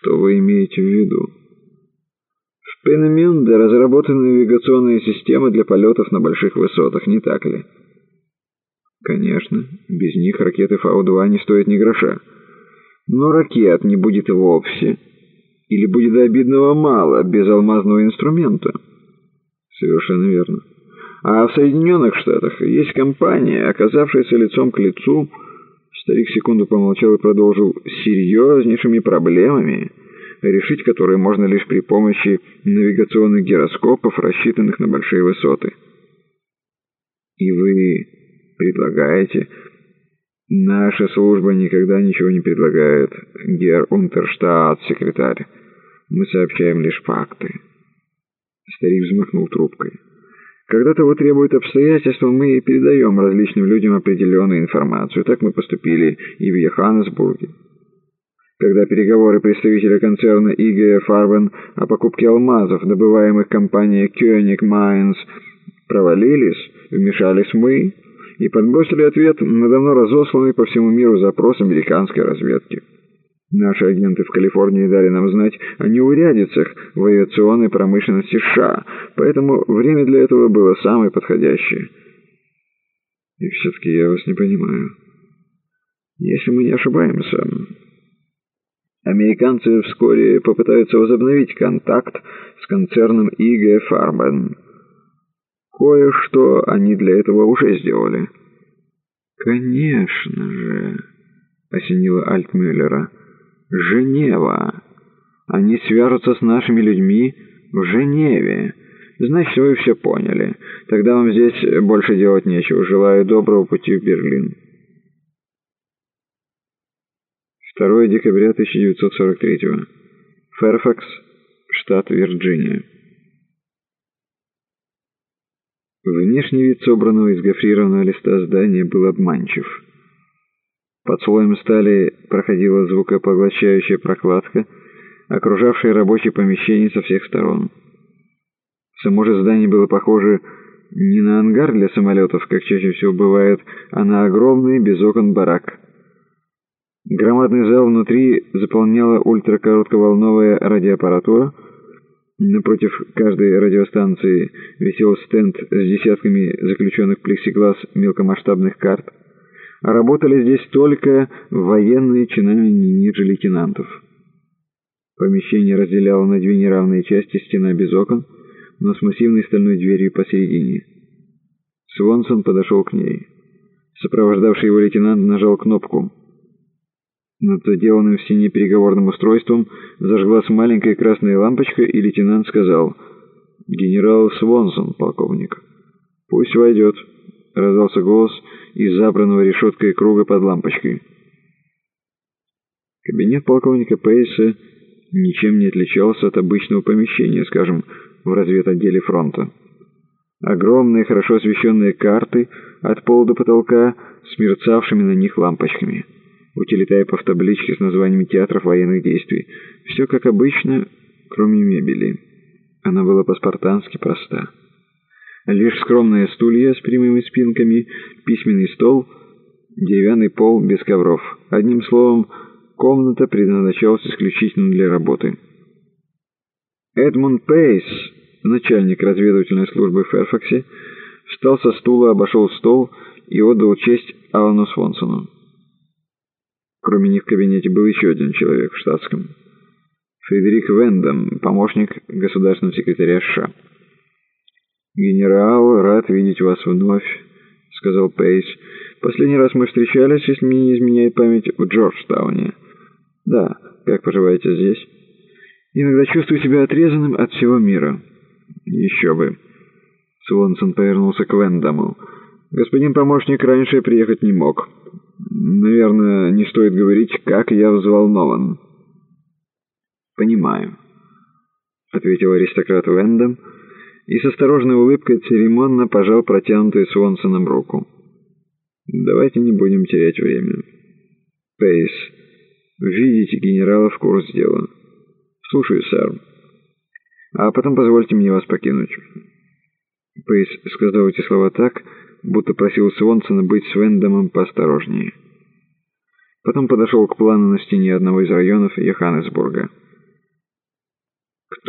Что вы имеете в виду? В Пенемюнде разработаны навигационные системы для полетов на больших высотах, не так ли? Конечно, без них ракеты Фау-2 не стоят ни гроша. Но ракет не будет вовсе. Или будет обидного мало без алмазного инструмента. Совершенно верно. А в Соединенных Штатах есть компания, оказавшаяся лицом к лицу, старик секунду помолчал и продолжил, серьезнейшими проблемами, решить которые можно лишь при помощи навигационных гироскопов, рассчитанных на большие высоты. И вы предлагаете... Наша служба никогда ничего не предлагает, гер Унтерштадт, секретарь. Мы сообщаем лишь факты. Старик взмахнул трубкой. Когда того требуют обстоятельства, мы передаем различным людям определенную информацию. Так мы поступили и в Йоханнесбурге. Когда переговоры представителя концерна ИГ Фарбен о покупке алмазов, добываемых компанией König Mines, провалились, вмешались мы и подбросили ответ на давно разосланный по всему миру запрос американской разведки. Наши агенты в Калифорнии дали нам знать о неурядицах в авиационной промышленности США, поэтому время для этого было самое подходящее. И все-таки я вас не понимаю. Если мы не ошибаемся, американцы вскоре попытаются возобновить контакт с концерном ИГ Фарбен. Кое-что они для этого уже сделали. «Конечно же», — осенило Альтмюллера, — Женева. Они свяжутся с нашими людьми в Женеве. Значит, вы все поняли. Тогда вам здесь больше делать нечего. Желаю доброго пути в Берлин. 2 декабря 1943 Фэрфакс, штат Вирджиния. Внешний вид собранного из гофрированного листа здания был обманчив. Под слоем стали проходила звукопоглощающая прокладка, окружавшая рабочее помещение со всех сторон. Само же здание было похоже не на ангар для самолетов, как чаще всего бывает, а на огромный без окон барак. Громадный зал внутри заполняла ультракоротковолновая радиоаппаратура. Напротив каждой радиостанции висел стенд с десятками заключенных плексиглаз мелкомасштабных карт. Работали здесь только военные не ниже лейтенантов. Помещение разделяло на две неравные части стена без окон, но с массивной стальной дверью посередине. Свонсон подошел к ней. Сопровождавший его лейтенант нажал кнопку. Над заделанным в стене переговорным устройством зажглась маленькая красная лампочка, и лейтенант сказал «Генерал Свонсон, полковник». «Пусть войдет», — раздался голос, — из забранного решеткой круга под лампочкой. Кабинет полковника Пейса ничем не отличался от обычного помещения, скажем, в разведотделе фронта. Огромные, хорошо освещенные карты от пола до потолка с мерцавшими на них лампочками. Утилитайпов таблички с названиями театров военных действий. Все как обычно, кроме мебели. Она была по-спартански проста. Лишь скромные стулья с прямыми спинками, письменный стол, деревянный пол без ковров. Одним словом, комната предназначалась исключительно для работы. Эдмунд Пейс, начальник разведывательной службы в Ферфаксе, встал со стула, обошел стол и отдал честь Алану Свонсону. Кроме них в кабинете был еще один человек в штатском. Фредерик Вендом, помощник государственного секретаря США. «Генерал, рад видеть вас вновь», — сказал Пейс. «Последний раз мы встречались, если мне не изменяет память, в Джорджтауне». «Да, как поживаете здесь?» «Иногда чувствую себя отрезанным от всего мира». «Еще бы». Свонсон повернулся к Вендаму. «Господин помощник раньше приехать не мог. Наверное, не стоит говорить, как я взволнован». «Понимаю», — ответил аристократ Вендам, — и с осторожной улыбкой церемонно пожал протянутую Свонсоном руку. «Давайте не будем терять время. Пейс, видите генерала в курс дела. Слушаю, сэр. А потом позвольте мне вас покинуть». Пейс сказал эти слова так, будто просил Свонсона быть с Вендомом поосторожнее. Потом подошел к плану на стене одного из районов Йоханнесбурга.